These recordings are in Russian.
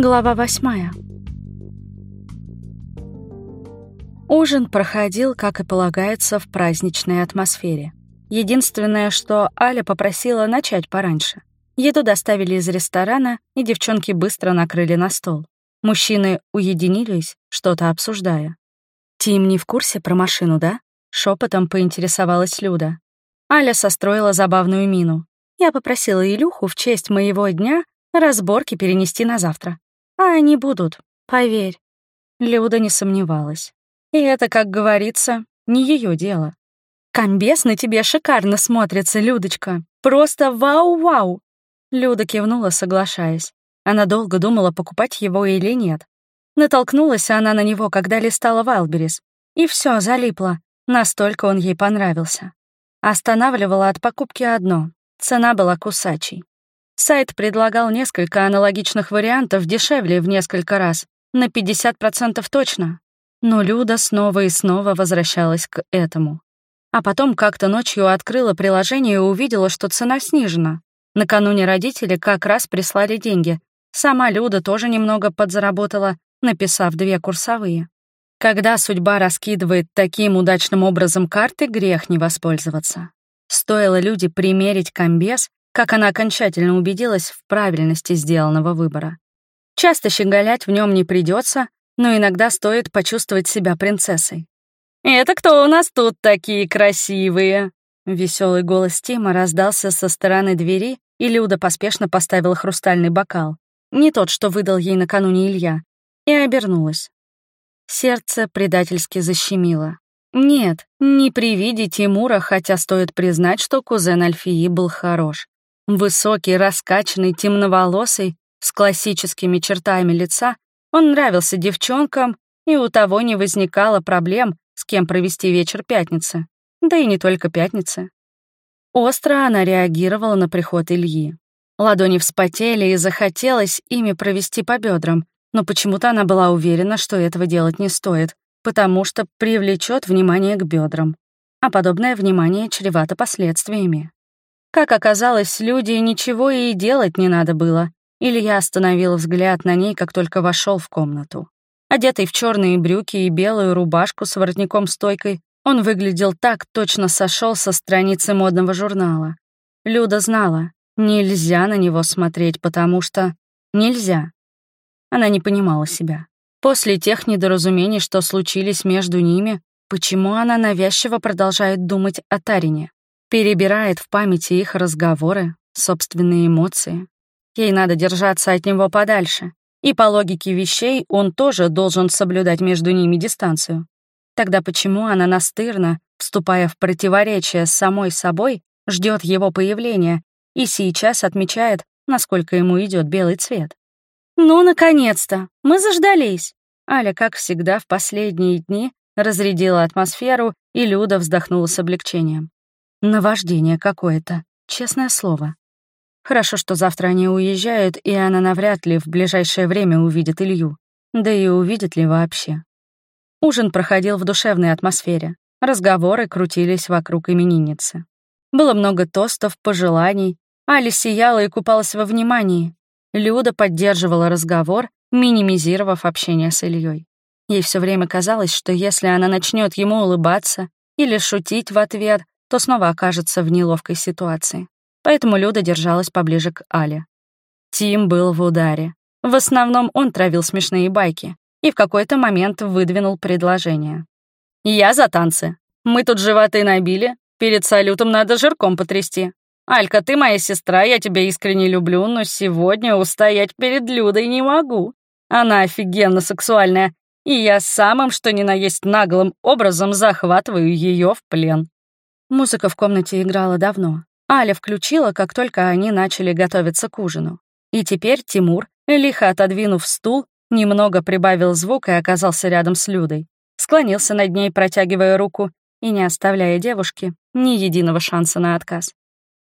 Глава восьмая. Ужин проходил, как и полагается, в праздничной атмосфере. Единственное, что Аля попросила начать пораньше. Еду доставили из ресторана, и девчонки быстро накрыли на стол. Мужчины уединились, что-то обсуждая. «Тим не в курсе про машину, да?» — шепотом поинтересовалась Люда. Аля состроила забавную мину. Я попросила Илюху в честь моего дня разборки перенести на завтра. А они будут, поверь. Люда не сомневалась. И это, как говорится, не ее дело. «Комбес на тебе шикарно смотрится, Людочка. Просто вау-вау!» Люда кивнула, соглашаясь. Она долго думала, покупать его или нет. Натолкнулась она на него, когда листала Вайлберис. И все залипло. Настолько он ей понравился. Останавливала от покупки одно. Цена была кусачей. Сайт предлагал несколько аналогичных вариантов дешевле в несколько раз, на 50% точно. Но Люда снова и снова возвращалась к этому. А потом как-то ночью открыла приложение и увидела, что цена снижена. Накануне родители как раз прислали деньги. Сама Люда тоже немного подзаработала, написав две курсовые. Когда судьба раскидывает таким удачным образом карты, грех не воспользоваться. Стоило Люде примерить комбез, как она окончательно убедилась в правильности сделанного выбора. Часто щеголять в нем не придется, но иногда стоит почувствовать себя принцессой. «Это кто у нас тут такие красивые?» Веселый голос Тима раздался со стороны двери, и Люда поспешно поставила хрустальный бокал. Не тот, что выдал ей накануне Илья. И обернулась. Сердце предательски защемило. Нет, не при виде Тимура, хотя стоит признать, что кузен Альфии был хорош. Высокий, раскачанный, темноволосый, с классическими чертами лица, он нравился девчонкам, и у того не возникало проблем, с кем провести вечер пятницы. Да и не только пятницы. Остро она реагировала на приход Ильи. Ладони вспотели, и захотелось ими провести по бедрам, но почему-то она была уверена, что этого делать не стоит, потому что привлечет внимание к бедрам. А подобное внимание чревато последствиями. Как оказалось, люди ничего и делать не надо было. Илья остановил взгляд на ней, как только вошел в комнату. Одетый в черные брюки и белую рубашку с воротником-стойкой, он выглядел так, точно сошел со страницы модного журнала. Люда знала, нельзя на него смотреть, потому что... Нельзя. Она не понимала себя. После тех недоразумений, что случились между ними, почему она навязчиво продолжает думать о Тарине? Перебирает в памяти их разговоры, собственные эмоции. Ей надо держаться от него подальше, и по логике вещей он тоже должен соблюдать между ними дистанцию. Тогда почему она настырно, вступая в противоречие с самой собой, ждет его появления и сейчас отмечает, насколько ему идет белый цвет? «Ну, наконец-то! Мы заждались!» Аля, как всегда, в последние дни разрядила атмосферу, и Люда вздохнула с облегчением. Наваждение какое-то, честное слово. Хорошо, что завтра они уезжают, и она навряд ли в ближайшее время увидит Илью. Да и увидит ли вообще. Ужин проходил в душевной атмосфере. Разговоры крутились вокруг именинницы. Было много тостов, пожеланий. Али сияла и купалась во внимании. Люда поддерживала разговор, минимизировав общение с Ильей. Ей все время казалось, что если она начнет ему улыбаться или шутить в ответ, то снова окажется в неловкой ситуации. Поэтому Люда держалась поближе к Але. Тим был в ударе. В основном он травил смешные байки и в какой-то момент выдвинул предложение. «Я за танцы. Мы тут животы набили. Перед салютом надо жирком потрясти. Алька, ты моя сестра, я тебя искренне люблю, но сегодня устоять перед Людой не могу. Она офигенно сексуальная, и я самым что ни на есть наглым образом захватываю ее в плен. Музыка в комнате играла давно. Аля включила, как только они начали готовиться к ужину. И теперь Тимур, лихо отодвинув стул, немного прибавил звук и оказался рядом с Людой. Склонился над ней, протягивая руку и не оставляя девушке ни единого шанса на отказ.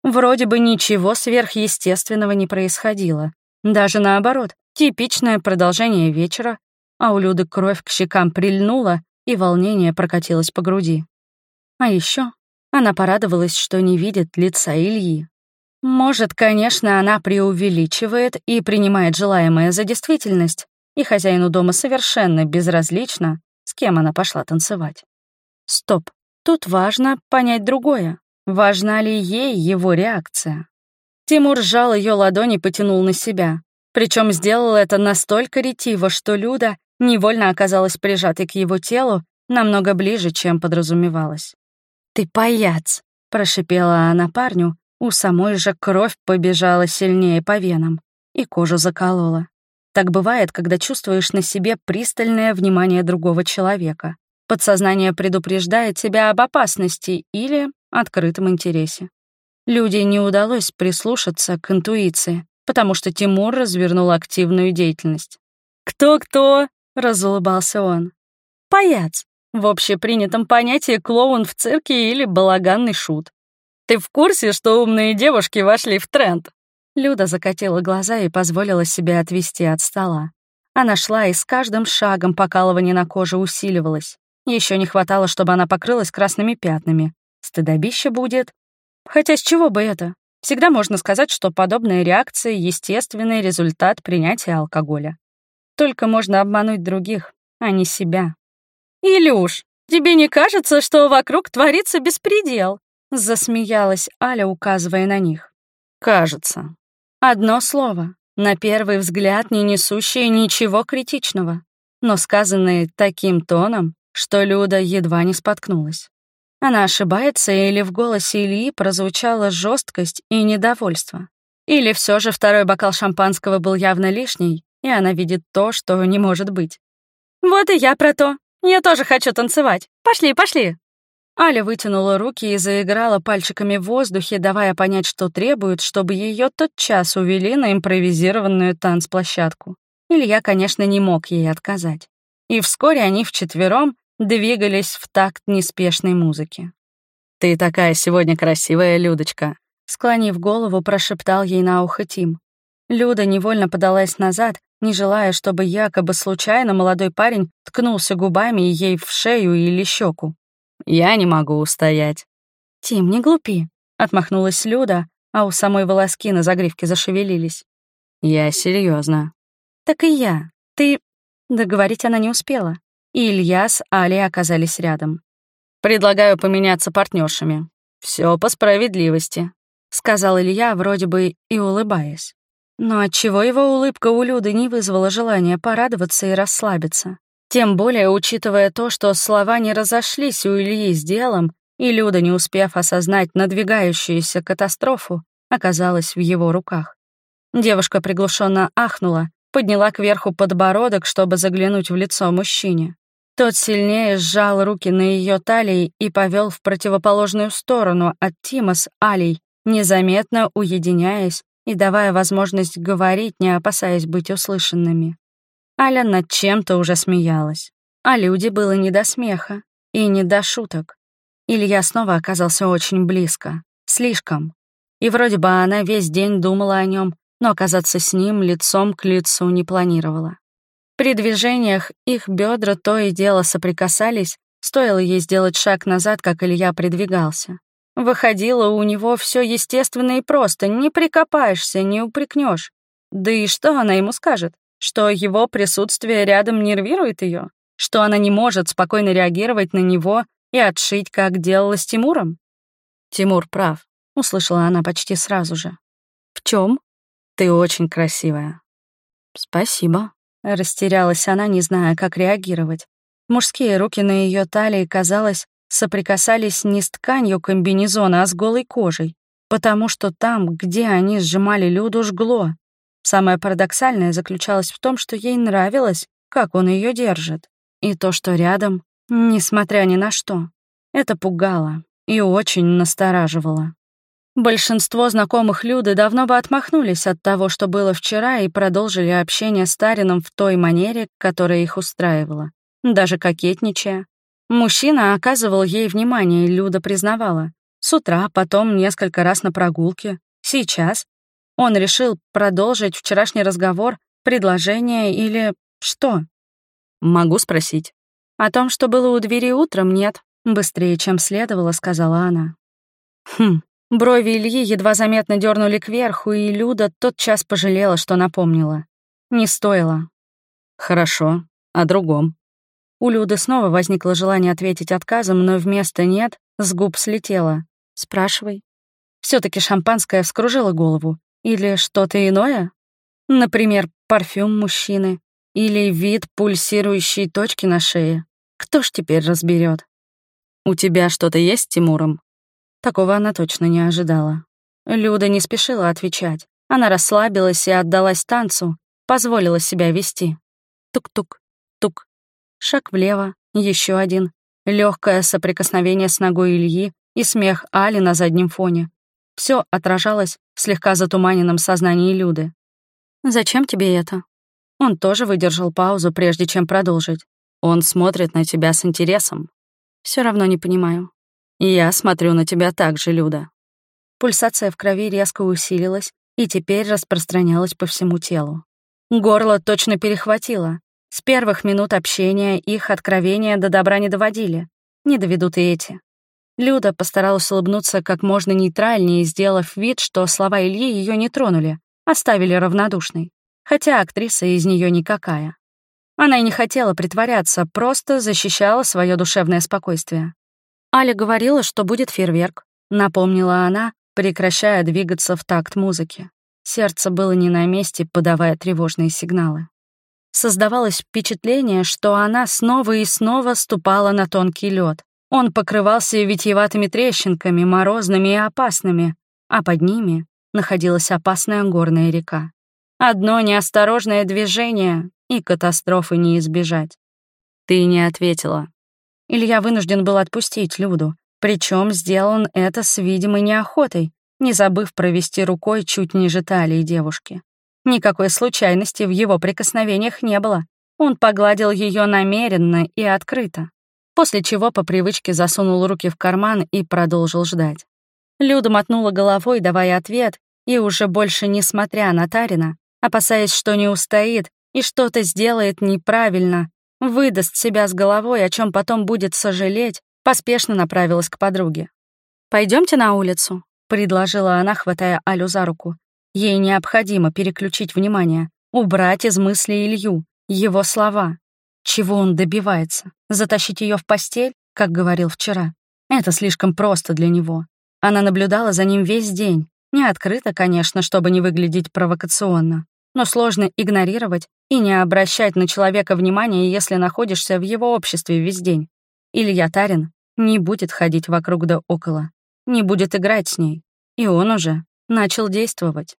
Вроде бы ничего сверхъестественного не происходило. Даже наоборот, типичное продолжение вечера, а у Люды кровь к щекам прильнула, и волнение прокатилось по груди. А еще она порадовалась, что не видит лица Ильи. Может, конечно, она преувеличивает и принимает желаемое за действительность, и хозяину дома совершенно безразлично, с кем она пошла танцевать. Стоп, тут важно понять другое. Важна ли ей его реакция? Тимур сжал ее ладони и потянул на себя. Причем сделал это настолько ретиво, что Люда невольно оказалась прижатой к его телу намного ближе, чем подразумевалось. «Ты паяц!» — прошипела она парню, у самой же кровь побежала сильнее по венам, и кожу заколола. Так бывает, когда чувствуешь на себе пристальное внимание другого человека. Подсознание предупреждает тебя об опасности или открытом интересе. Люди не удалось прислушаться к интуиции, потому что Тимур развернул активную деятельность. «Кто-кто?» — разулыбался он. «Паяц. В общепринятом понятии клоун в цирке или балаганный шут. Ты в курсе, что умные девушки вошли в тренд?» Люда закатила глаза и позволила себе отвести от стола. Она шла, и с каждым шагом покалывание на коже усиливалось. Еще не хватало, чтобы она покрылась красными пятнами. Стыдобище будет. Хотя с чего бы это? Всегда можно сказать, что подобная реакция — естественный результат принятия алкоголя. Только можно обмануть других, а не себя. «Илюш, тебе не кажется, что вокруг творится беспредел?» Засмеялась Аля, указывая на них. «Кажется». Одно слово, на первый взгляд не несущее ничего критичного, но сказанное таким тоном, что Люда едва не споткнулась. Она ошибается, или в голосе Ильи прозвучала жесткость и недовольство. Или все же второй бокал шампанского был явно лишний, и она видит то, что не может быть. «Вот и я про то. Я тоже хочу танцевать. Пошли, пошли!» Аля вытянула руки и заиграла пальчиками в воздухе, давая понять, что требует, чтобы ее тотчас увели на импровизированную танцплощадку. Илья, конечно, не мог ей отказать. И вскоре они вчетвером двигались в такт неспешной музыки. «Ты такая сегодня красивая, Людочка», — склонив голову, прошептал ей на ухо Тим. Люда невольно подалась назад, не желая, чтобы якобы случайно молодой парень ткнулся губами ей в шею или щеку. Я не могу устоять». «Тим, не глупи», — отмахнулась Люда, а у самой волоски на загривке зашевелились. «Я серьезно. «Так и я. Ты...» Договорить она не успела, и Илья с Али оказались рядом. «Предлагаю поменяться партнершами. Все по справедливости», — сказал Илья, вроде бы и улыбаясь. Но отчего его улыбка у Люды не вызвала желания порадоваться и расслабиться? Тем более, учитывая то, что слова не разошлись у Ильи с делом, и Люда, не успев осознать надвигающуюся катастрофу, оказалась в его руках. Девушка приглушенно ахнула, подняла кверху подбородок, чтобы заглянуть в лицо мужчине. Тот сильнее сжал руки на ее талии и повел в противоположную сторону от Тима с Алей, незаметно уединяясь и давая возможность говорить, не опасаясь быть услышанными. Аля над чем-то уже смеялась. А люди было не до смеха и не до шуток. Илья снова оказался очень близко. Слишком. И вроде бы она весь день думала о нем, но оказаться с ним лицом к лицу не планировала. При движениях их бедра то и дело соприкасались, стоило ей сделать шаг назад, как Илья придвигался. Выходило у него все естественно и просто, не прикопаешься, не упрекнешь. Да и что она ему скажет? что его присутствие рядом нервирует ее, что она не может спокойно реагировать на него и отшить, как делала с Тимуром? Тимур прав, услышала она почти сразу же. В чем? Ты очень красивая. Спасибо. Растерялась она, не зная, как реагировать. Мужские руки на ее талии, казалось, соприкасались не с тканью комбинезона, а с голой кожей, потому что там, где они сжимали Люду, жгло. Самое парадоксальное заключалось в том, что ей нравилось, как он ее держит. И то, что рядом, несмотря ни на что. Это пугало и очень настораживало. Большинство знакомых Люды давно бы отмахнулись от того, что было вчера, и продолжили общение с Тарином в той манере, которая их устраивала, даже кокетничая. Мужчина оказывал ей внимание, и Люда признавала. С утра, потом несколько раз на прогулке. Сейчас он решил продолжить вчерашний разговор, предложение или что? Могу спросить. О том, что было у двери утром, нет. Быстрее, чем следовало, сказала она. Хм, Брови Ильи едва заметно дернули кверху, и Люда тотчас пожалела, что напомнила. Не стоило. Хорошо. О другом. У Люды снова возникло желание ответить отказом, но вместо «нет» с губ слетело. «Спрашивай». все таки шампанское вскружило голову. Или что-то иное? Например, парфюм мужчины. Или вид пульсирующей точки на шее. Кто ж теперь разберет? «У тебя что-то есть с Тимуром?» Такого она точно не ожидала. Люда не спешила отвечать. Она расслабилась и отдалась танцу, позволила себя вести. Тук-тук, тук. Шаг влево, еще один. Легкое соприкосновение с ногой Ильи и смех Али на заднем фоне. Все отражалось в слегка затуманенном сознании Люды. «Зачем тебе это?» Он тоже выдержал паузу, прежде чем продолжить. Он смотрит на тебя с интересом. Все равно не понимаю. Я смотрю на тебя так же, Люда. Пульсация в крови резко усилилась и теперь распространялась по всему телу. Горло точно перехватило. С первых минут общения их откровения до добра не доводили. Не доведут и эти. Люда постаралась улыбнуться как можно нейтральнее, сделав вид, что слова Ильи ее не тронули, оставили равнодушной. Хотя актриса из нее никакая. Она и не хотела притворяться, просто защищала свое душевное спокойствие. Аля говорила, что будет фейерверк, напомнила она, прекращая двигаться в такт музыки. Сердце было не на месте, подавая тревожные сигналы. Создавалось впечатление, что она снова и снова ступала на тонкий лед. Он покрывался витьеватыми трещинками, морозными и опасными, а под ними находилась опасная горная река. Одно неосторожное движение, и катастрофы не избежать. Ты не ответила. Илья вынужден был отпустить Люду, причем сделал он это с видимой неохотой, не забыв провести рукой чуть ниже талии девушки. Никакой случайности в его прикосновениях не было. Он погладил ее намеренно и открыто, после чего по привычке засунул руки в карман и продолжил ждать. Люда мотнула головой, давая ответ, и уже больше не смотря на Тарина, опасаясь, что не устоит и что-то сделает неправильно, выдаст себя с головой, о чем потом будет сожалеть, поспешно направилась к подруге. Пойдемте на улицу», — предложила она, хватая Алю за руку. Ей необходимо переключить внимание, убрать из мысли Илью, его слова. Чего он добивается? Затащить ее в постель, как говорил вчера? Это слишком просто для него. Она наблюдала за ним весь день. Не открыто, конечно, чтобы не выглядеть провокационно. Но сложно игнорировать и не обращать на человека внимания, если находишься в его обществе весь день. Илья Тарин не будет ходить вокруг да около, не будет играть с ней. И он уже начал действовать.